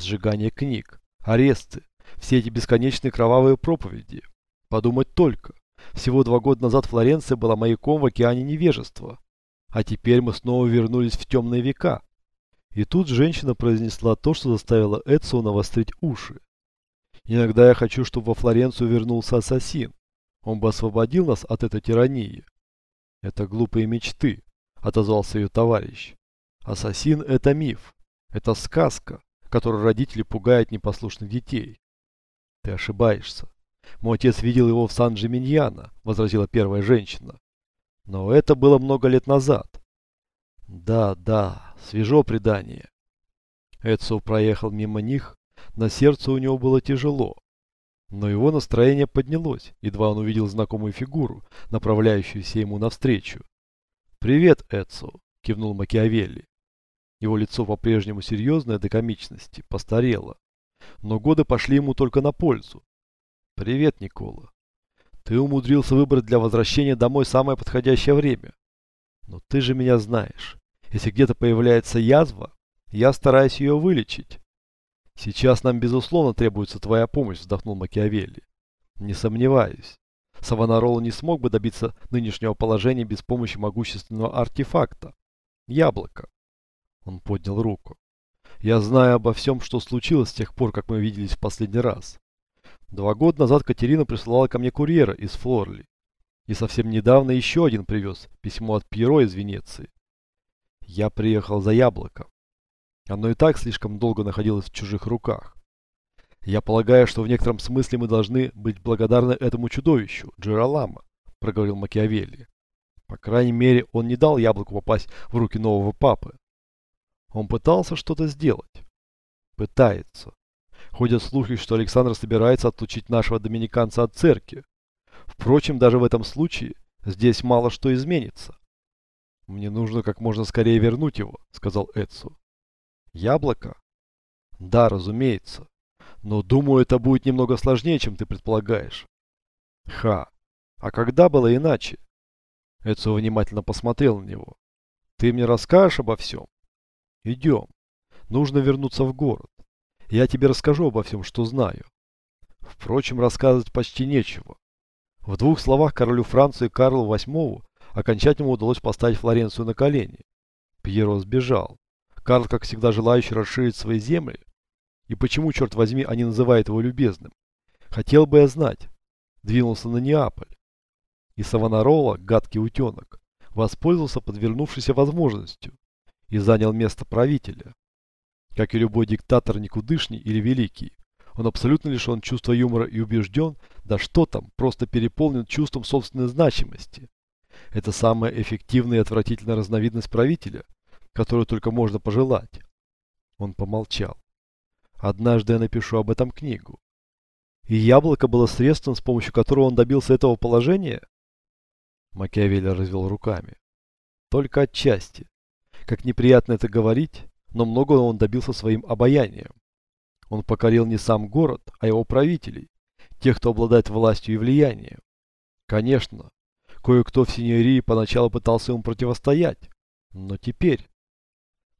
Сжигание книг, аресты, все эти бесконечные кровавые проповеди. Подумать только. Всего два года назад Флоренция была маяком в океане невежества. А теперь мы снова вернулись в темные века. И тут женщина произнесла то, что заставило Эдсо навострить уши. Иногда я хочу, чтобы во Флоренцию вернулся ассасин. Он бы освободил нас от этой тирании. Это глупые мечты, отозвался ее товарищ. Ассасин – это миф. Это сказка, которой родители пугают непослушных детей. Ты ошибаешься. Мой отец видел его в Сан-Джиминьяно, возразила первая женщина. Но это было много лет назад. Да, да, свежо предание. Эдсо проехал мимо них, на сердце у него было тяжело. Но его настроение поднялось, едва он увидел знакомую фигуру, направляющуюся ему навстречу. «Привет, Эдсо!» – кивнул Макиавелли. Его лицо по-прежнему серьезное до комичности, постарело. Но годы пошли ему только на пользу. «Привет, Никола. Ты умудрился выбрать для возвращения домой самое подходящее время. Но ты же меня знаешь. Если где-то появляется язва, я стараюсь ее вылечить. Сейчас нам, безусловно, требуется твоя помощь, вздохнул Макиавелли. Не сомневаюсь. Савонароло не смог бы добиться нынешнего положения без помощи могущественного артефакта. Яблоко. Он поднял руку. Я знаю обо всем, что случилось с тех пор, как мы виделись в последний раз. Два года назад Катерина прислала ко мне курьера из Флорли. И совсем недавно еще один привез письмо от Пьеро из Венеции. Я приехал за яблоко. Оно и так слишком долго находилось в чужих руках. Я полагаю, что в некотором смысле мы должны быть благодарны этому чудовищу, Джералама, проговорил Макиавелли. По крайней мере, он не дал яблоку попасть в руки нового папы. Он пытался что-то сделать. Пытается. Ходят слухи, что Александр собирается отлучить нашего доминиканца от церкви. Впрочем, даже в этом случае здесь мало что изменится. «Мне нужно как можно скорее вернуть его», — сказал Эдсу. «Яблоко?» «Да, разумеется. Но думаю, это будет немного сложнее, чем ты предполагаешь». «Ха! А когда было иначе?» Эдсу внимательно посмотрел на него. «Ты мне расскажешь обо всем?» «Идем. Нужно вернуться в город. Я тебе расскажу обо всем, что знаю. Впрочем, рассказывать почти нечего. В двух словах королю Франции Карлу VIII окончательно удалось поставить Флоренцию на колени. Пьеро сбежал. Карл, как всегда желающий расширить свои земли. И почему, черт возьми, они называют его любезным? Хотел бы я знать. Двинулся на Неаполь. И Савонарола, гадкий утенок, воспользовался подвернувшейся возможностью и занял место правителя. Как и любой диктатор никудышний или великий, он абсолютно лишен чувства юмора и убежден, да что там, просто переполнен чувством собственной значимости. Это самая эффективная и отвратительная разновидность правителя, которую только можно пожелать. Он помолчал. Однажды я напишу об этом книгу. И яблоко было средством, с помощью которого он добился этого положения? Макиавелли развел руками. Только отчасти. Как неприятно это говорить, но многого он добился своим обаянием. Он покорил не сам город, а его правителей, тех, кто обладает властью и влиянием. Конечно, кое-кто в Синьории поначалу пытался ему противостоять, но теперь...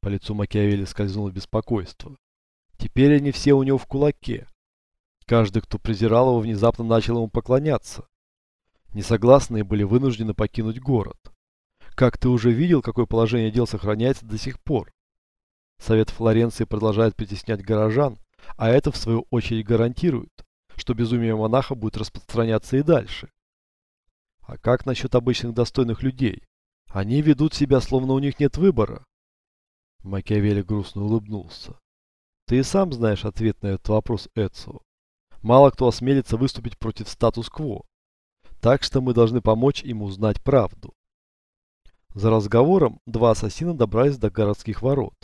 По лицу Макиавелли скользнуло беспокойство. Теперь они все у него в кулаке. Каждый, кто презирал его, внезапно начал ему поклоняться. Несогласные были вынуждены покинуть город. Как ты уже видел, какое положение дел сохраняется до сих пор? Совет Флоренции продолжает притеснять горожан, а это в свою очередь гарантирует, что безумие монаха будет распространяться и дальше. А как насчет обычных достойных людей? Они ведут себя, словно у них нет выбора. Макиавелли грустно улыбнулся. Ты и сам знаешь ответ на этот вопрос, Эцио. Мало кто осмелится выступить против статус-кво. Так что мы должны помочь им узнать правду. За разговором два ассасина добрались до городских ворот.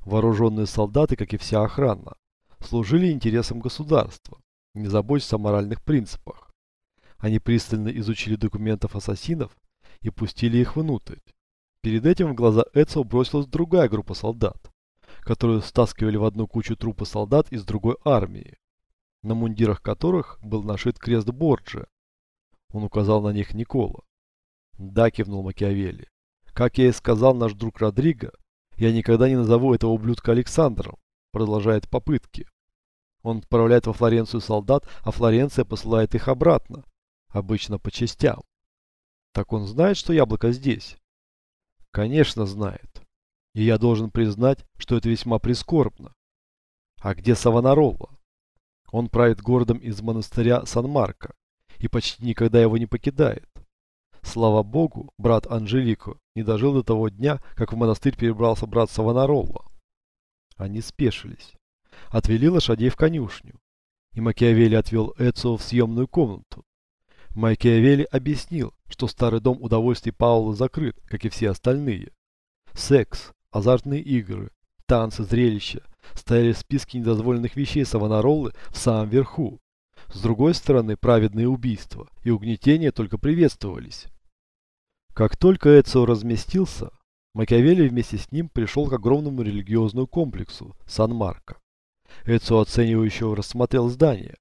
Вооруженные солдаты, как и вся охрана, служили интересам государства, не заботясь о моральных принципах. Они пристально изучили документов ассасинов и пустили их внутрь. Перед этим в глаза Эцио бросилась другая группа солдат, которую стаскивали в одну кучу трупы солдат из другой армии, на мундирах которых был нашит крест Борджи. Он указал на них Никола. «Да», кивнул Макиавелли. «Как я и сказал наш друг Родриго, я никогда не назову этого ублюдка Александром, продолжает попытки. Он отправляет во Флоренцию солдат, а Флоренция посылает их обратно, обычно по частям. Так он знает, что яблоко здесь? Конечно, знает. И я должен признать, что это весьма прискорбно. А где Савонаролла? Он правит городом из монастыря Сан-Марко и почти никогда его не покидает. Слава богу, брат Анжелико не дожил до того дня, как в монастырь перебрался брат Савонаролла. Они спешились. Отвели лошадей в конюшню. И Макиавелли отвел Эцио в съемную комнату. Макиавелли объяснил, что старый дом удовольствий Паула закрыт, как и все остальные. Секс, азартные игры, танцы, зрелища стояли в списке недозволенных вещей Савонароллы в самом верху. С другой стороны, праведные убийства и угнетения только приветствовались. Как только Эцио разместился, Макиавелли вместе с ним пришел к огромному религиозному комплексу Сан-Марко. Эцио оценивающе рассмотрел здание.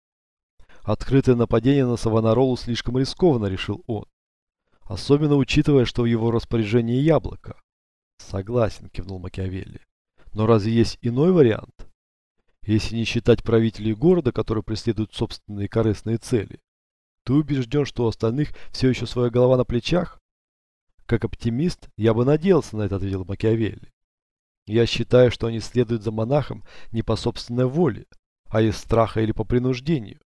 Открытое нападение на Савонаролу слишком рискованно, решил он. Особенно учитывая, что в его распоряжении яблоко. Согласен, кивнул Макиавелли. Но разве есть иной вариант? Если не считать правителей города, которые преследуют собственные корыстные цели, ты убежден, что у остальных все еще своя голова на плечах? Как оптимист, я бы надеялся на это, ответил Макиавелли. Я считаю, что они следуют за монахом не по собственной воле, а из страха или по принуждению.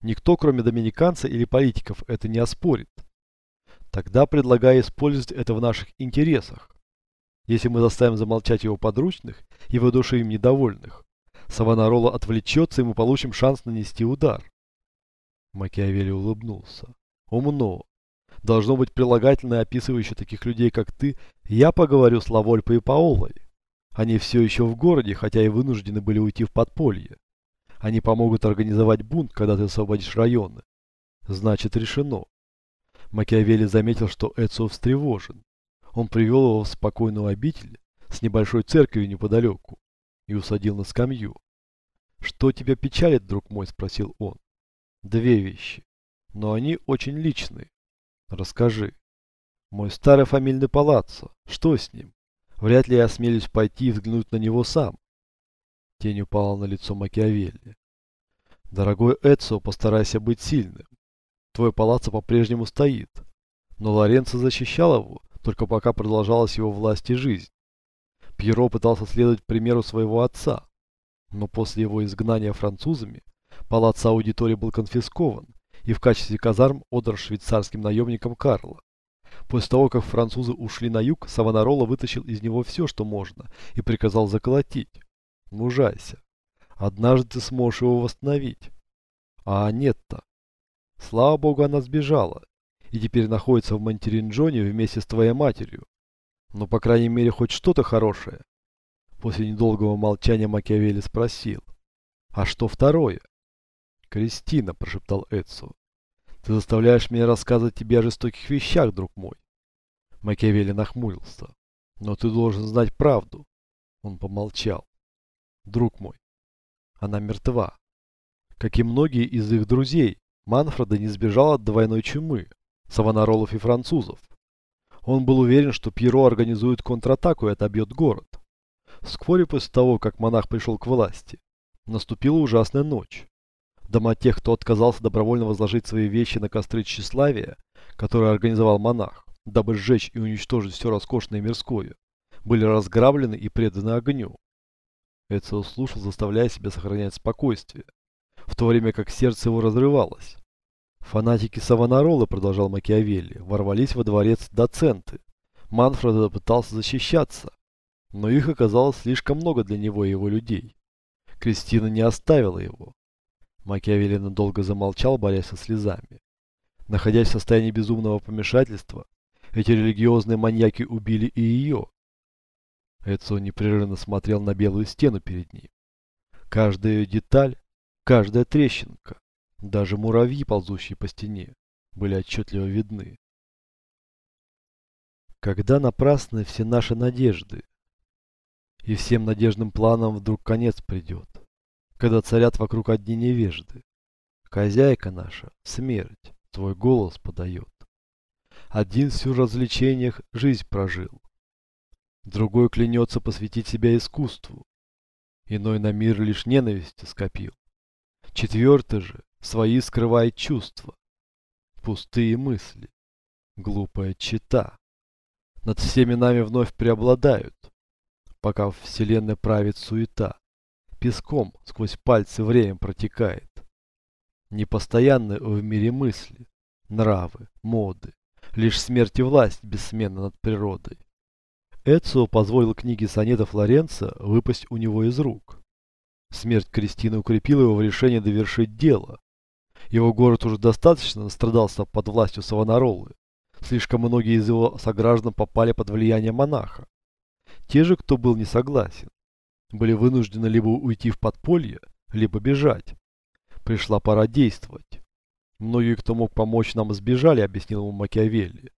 Никто, кроме доминиканца или политиков, это не оспорит. Тогда предлагаю использовать это в наших интересах. Если мы заставим замолчать его подручных и выдушим недовольных, Савонарола отвлечется, и мы получим шанс нанести удар. Макиавелли улыбнулся. Умно. Должно быть прилагательное, описывающее таких людей, как ты. Я поговорю с Лавольпой и Паолой. Они все еще в городе, хотя и вынуждены были уйти в подполье. Они помогут организовать бунт, когда ты освободишь районы. Значит, решено. Макиавелли заметил, что Эцио встревожен. Он привел его в спокойную обитель с небольшой церковью неподалеку и усадил на скамью. «Что тебя печалит, друг мой?» – спросил он. «Две вещи, но они очень личные. Расскажи. Мой старый фамильный палаццо, что с ним? Вряд ли я осмелюсь пойти и взглянуть на него сам. Тень упала на лицо Макиавелли. Дорогой Эцио, постарайся быть сильным. Твой палаццо по-прежнему стоит. Но Лоренцо защищал его, только пока продолжалась его власть и жизнь. Пьеро пытался следовать примеру своего отца. Но после его изгнания французами, палаццо аудитории был конфискован, и в качестве казарм отдал швейцарским наемникам Карла. После того, как французы ушли на юг, Савонарола вытащил из него все, что можно, и приказал заколотить. Мужайся. Однажды ты сможешь его восстановить. А нет-то. Слава богу, она сбежала, и теперь находится в Монтеринджоне вместе с твоей матерью. Но, по крайней мере, хоть что-то хорошее. После недолгого молчания Макиавелли спросил. А что второе? Кристина, прошептал Эдсо. Ты заставляешь меня рассказывать тебе о жестоких вещах, друг мой. Макиавелли нахмурился. Но ты должен знать правду. Он помолчал. Друг мой, она мертва. Как и многие из их друзей, Манфреда не сбежал от двойной чумы, савонаролов и французов. Он был уверен, что Пьеро организует контратаку и отобьет город. Вскоре после того, как монах пришел к власти, наступила ужасная ночь. Дома тех, кто отказался добровольно возложить свои вещи на костры тщеславия, которые организовал монах, дабы сжечь и уничтожить все роскошное мирское, были разграблены и преданы огню. Эцио слушал, заставляя себя сохранять спокойствие, в то время как сердце его разрывалось. Фанатики Савонаролы, продолжал Макиавелли, ворвались во дворец доценты. Манфредо пытался защищаться, но их оказалось слишком много для него и его людей. Кристина не оставила его. Макиавелли надолго замолчал, борясь со слезами. Находясь в состоянии безумного помешательства, эти религиозные маньяки убили и ее. Эдсо непрерывно смотрел на белую стену перед ним. Каждая ее деталь, каждая трещинка, даже муравьи, ползущие по стене, были отчетливо видны. Когда напрасны все наши надежды, и всем надежным планам вдруг конец придет когда царят вокруг одни невежды. Хозяйка наша, смерть, твой голос подает. Один всю развлечениях жизнь прожил. Другой клянется посвятить себя искусству. Иной на мир лишь ненависти скопил. Четвертый же свои скрывает чувства. Пустые мысли. Глупая чита. Над всеми нами вновь преобладают, пока в вселенной правит суета. Песком сквозь пальцы время протекает. Непостоянны в мире мысли, нравы, моды. Лишь смерть и власть бессменна над природой. Эцио позволил книге сонета Флоренца выпасть у него из рук. Смерть Кристины укрепила его в решении довершить дело. Его город уже достаточно настрадался под властью Савонаролы. Слишком многие из его сограждан попали под влияние монаха. Те же, кто был не согласен, были вынуждены либо уйти в подполье, либо бежать. Пришла пора действовать. Многие, кто мог помочь нам, сбежали, объяснил ему Макиавелли.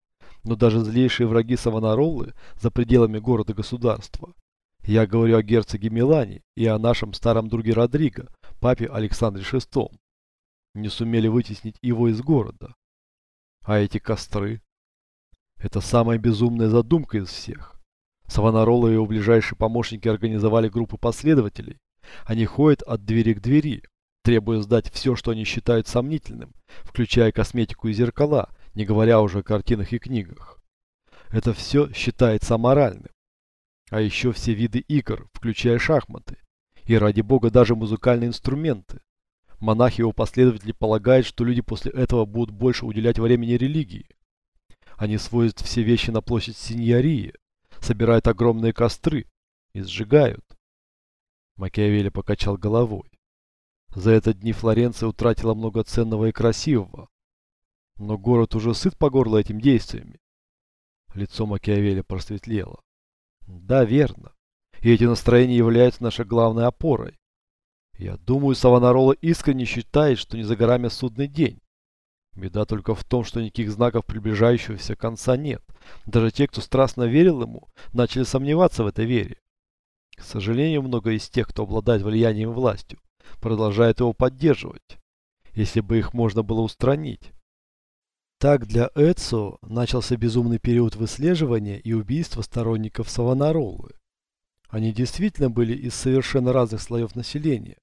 Но даже злейшие враги Савонароллы за пределами города-государства. Я говорю о герцоге Милане и о нашем старом друге Родриго, папе Александре VI. Не сумели вытеснить его из города. А эти костры? Это самая безумная задумка из всех. Савонарола и его ближайшие помощники организовали группу последователей. Они ходят от двери к двери, требуя сдать все, что они считают сомнительным, включая косметику и зеркала, не говоря уже о картинах и книгах. Это все считается аморальным. А еще все виды игр, включая шахматы. И ради бога даже музыкальные инструменты. Монахи и его последователи полагают, что люди после этого будут больше уделять времени религии. Они свозят все вещи на площадь Синьярии, собирают огромные костры и сжигают. Макиавелли покачал головой. За этот дни Флоренция утратила много ценного и красивого. Но город уже сыт по горло этим действиями. Лицо Макиавелли просветлело. Да, верно. И эти настроения являются нашей главной опорой. Я думаю, Савонарола искренне считает, что не за горами судный день. Беда только в том, что никаких знаков приближающегося конца нет. Даже те, кто страстно верил ему, начали сомневаться в этой вере. К сожалению, много из тех, кто обладает влиянием и властью, продолжают его поддерживать, если бы их можно было устранить. Так для Эцио начался безумный период выслеживания и убийства сторонников Савонаролы. Они действительно были из совершенно разных слоев населения.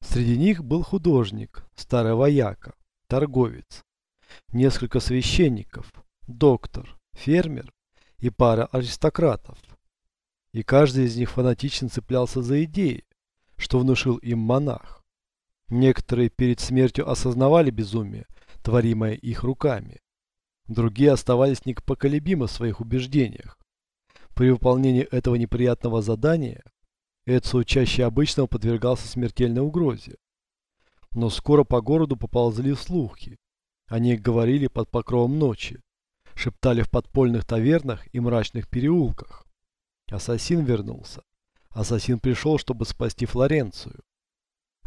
Среди них был художник, старый вояка, торговец, несколько священников, доктор, фермер и пара аристократов. И каждый из них фанатично цеплялся за идеи, что внушил им монах. Некоторые перед смертью осознавали безумие, творимое их руками. Другие оставались непоколебимы в своих убеждениях. При выполнении этого неприятного задания Эдсо чаще обычного подвергался смертельной угрозе. Но скоро по городу поползли слухи. Они говорили под покровом ночи, шептали в подпольных тавернах и мрачных переулках. Ассасин вернулся. Ассасин пришел, чтобы спасти Флоренцию.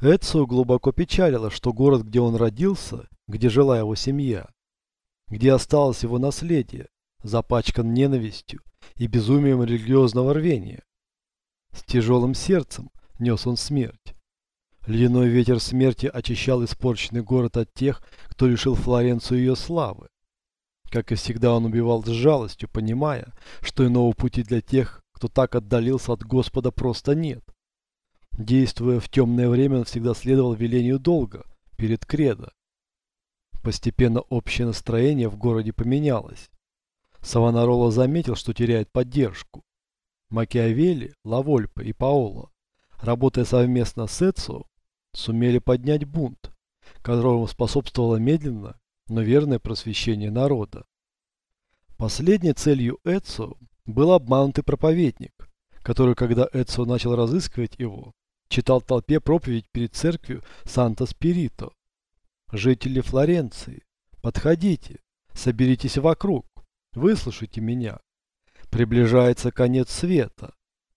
Эцио глубоко печалило, что город, где он родился, где жила его семья, где осталось его наследие, запачкан ненавистью и безумием религиозного рвения. С тяжелым сердцем нес он смерть. Ледяной ветер смерти очищал испорченный город от тех, кто лишил Флоренцию ее славы. Как и всегда он убивал с жалостью, понимая, что иного пути для тех, кто так отдалился от Господа, просто нет. Действуя в темное время, он всегда следовал велению долга перед кредо. Постепенно общее настроение в городе поменялось. Савонарола заметил, что теряет поддержку. Макиавелли, Лавольпа и Паоло, работая совместно с Эцио, сумели поднять бунт, которому способствовало медленно, но верное просвещение народа. Последней целью Эцио был обманутый проповедник, который, когда Эцио начал разыскивать его, читал толпе проповедь перед церковью Санта-Спирито. «Жители Флоренции, подходите, соберитесь вокруг, выслушайте меня. Приближается конец света.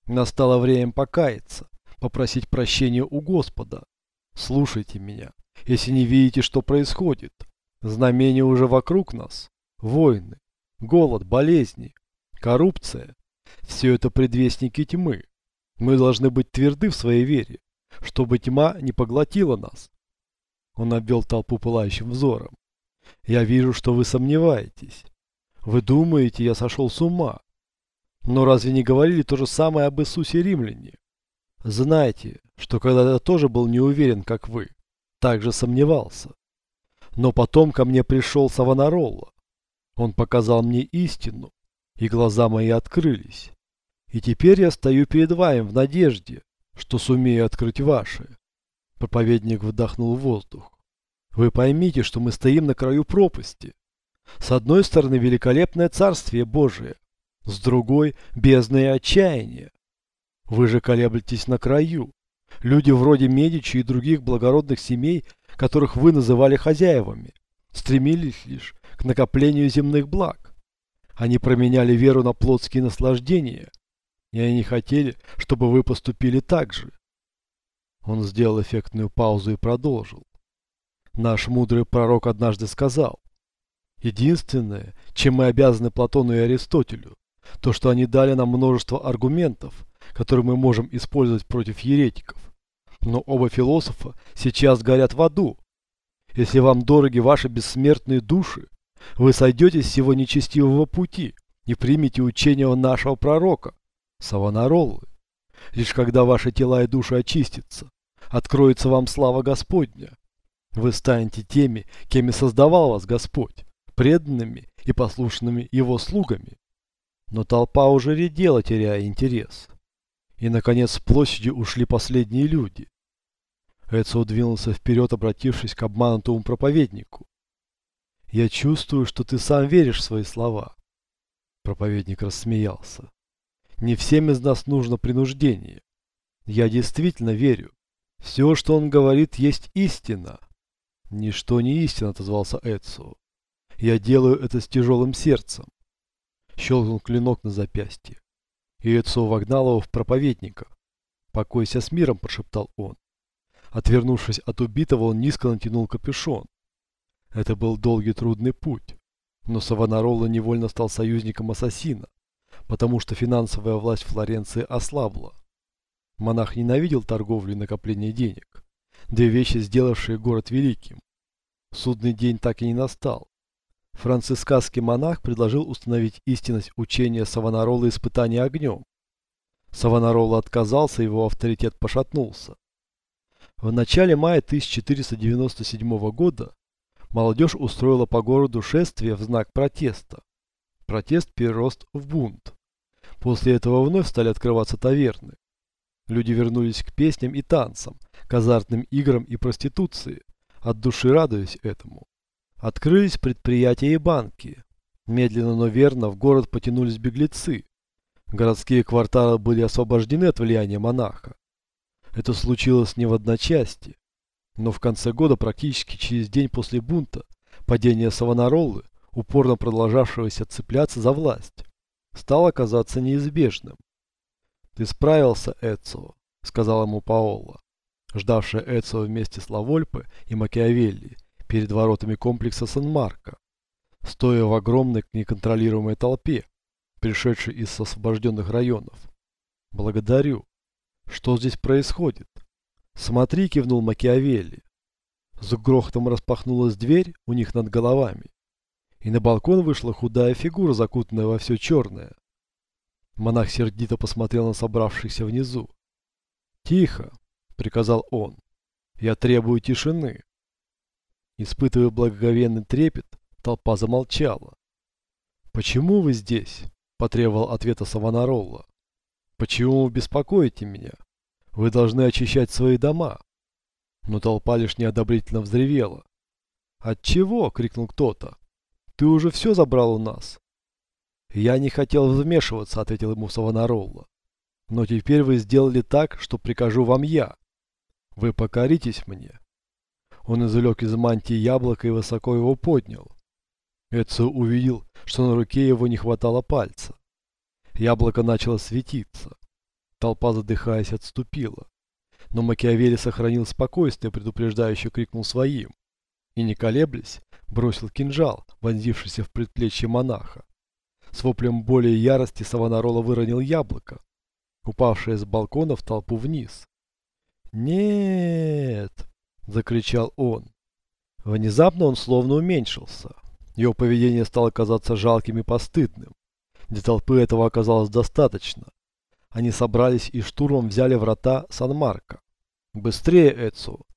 Настало время покаяться, попросить прощения у Господа, Слушайте меня, если не видите, что происходит. Знамения уже вокруг нас. Войны, голод, болезни, коррупция. Все это предвестники тьмы. Мы должны быть тверды в своей вере, чтобы тьма не поглотила нас. Он обвел толпу пылающим взором. Я вижу, что вы сомневаетесь. Вы думаете, я сошел с ума. Но разве не говорили то же самое об Иисусе римляне? Знайте, что когда я тоже был не уверен, как вы, также сомневался. Но потом ко мне пришел Савонаролла. Он показал мне истину, и глаза мои открылись. И теперь я стою перед вами в надежде, что сумею открыть ваши. Проповедник вдохнул воздух. Вы поймите, что мы стоим на краю пропасти. С одной стороны великолепное царствие Божие, с другой – бездна и отчаяние. Вы же колеблетесь на краю. Люди вроде Медичи и других благородных семей, которых вы называли хозяевами, стремились лишь к накоплению земных благ. Они променяли веру на плотские наслаждения, и они хотели, чтобы вы поступили так же. Он сделал эффектную паузу и продолжил. Наш мудрый пророк однажды сказал, Единственное, чем мы обязаны Платону и Аристотелю, то, что они дали нам множество аргументов, которые мы можем использовать против еретиков. Но оба философа сейчас горят в аду. Если вам дороги ваши бессмертные души, вы сойдете с всего нечестивого пути и примете учение нашего пророка, Савонароллы. Лишь когда ваши тела и души очистятся, откроется вам слава Господня. Вы станете теми, кем и создавал вас Господь преданными и послушными его слугами. Но толпа уже редела, теряя интерес. И, наконец, с площади ушли последние люди. Эцио двинулся вперед, обратившись к обманутому проповеднику. «Я чувствую, что ты сам веришь в свои слова». Проповедник рассмеялся. «Не всем из нас нужно принуждение. Я действительно верю. Все, что он говорит, есть истина». «Ничто не истина», — отозвался Эцио. Я делаю это с тяжелым сердцем. Щелкнул клинок на запястье. И Эцо вогнал его в проповедника. «Покойся с миром», – прошептал он. Отвернувшись от убитого, он низко натянул капюшон. Это был долгий трудный путь. Но Савонаролла невольно стал союзником ассасина, потому что финансовая власть Флоренции ослабла. Монах ненавидел торговлю и накопление денег, две вещи, сделавшие город великим. Судный день так и не настал. Францисканский монах предложил установить истинность учения Савонарола испытания огнем. Савонарола отказался, его авторитет пошатнулся. В начале мая 1497 года молодежь устроила по городу шествие в знак протеста. Протест перерост в бунт. После этого вновь стали открываться таверны. Люди вернулись к песням и танцам, к азартным играм и проституции, от души радуясь этому. Открылись предприятия и банки. Медленно, но верно в город потянулись беглецы. Городские кварталы были освобождены от влияния монаха. Это случилось не в одночасье. Но в конце года, практически через день после бунта, падение Савонароллы, упорно продолжавшегося цепляться за власть, стало казаться неизбежным. «Ты справился, Эцио», — сказал ему Паоло, ждавшая Эцио вместе с Лавольпе и Макиавелли, перед воротами комплекса Сан-Марко, стоя в огромной неконтролируемой толпе, пришедшей из освобожденных районов. «Благодарю. Что здесь происходит?» «Смотри», — кивнул Макиавелли. С грохотом распахнулась дверь у них над головами, и на балкон вышла худая фигура, закутанная во все черное. Монах сердито посмотрел на собравшихся внизу. «Тихо!» — приказал он. «Я требую тишины!» Испытывая благоговенный трепет, толпа замолчала. «Почему вы здесь?» – потребовал ответа Савонаролла. «Почему вы беспокоите меня? Вы должны очищать свои дома». Но толпа лишь неодобрительно взревела. «Отчего?» – крикнул кто-то. «Ты уже все забрал у нас». «Я не хотел вмешиваться», – ответил ему Савонаролла. «Но теперь вы сделали так, что прикажу вам я. Вы покоритесь мне». Он извлек из мантии яблоко и высоко его поднял. Эцио увидел, что на руке его не хватало пальца. Яблоко начало светиться. Толпа, задыхаясь, отступила. Но Макиавелли сохранил спокойствие, предупреждающе крикнул своим. И, не колеблясь, бросил кинжал, вонзившийся в предплечье монаха. С воплем боли и ярости Савонарола выронил яблоко, упавшее с балкона в толпу вниз. «Нет!» Закричал он. Внезапно он словно уменьшился. Его поведение стало казаться жалким и постыдным. Для толпы этого оказалось достаточно. они собрались и штурмом взяли врата Сан-Марко. «Быстрее, Эцио!»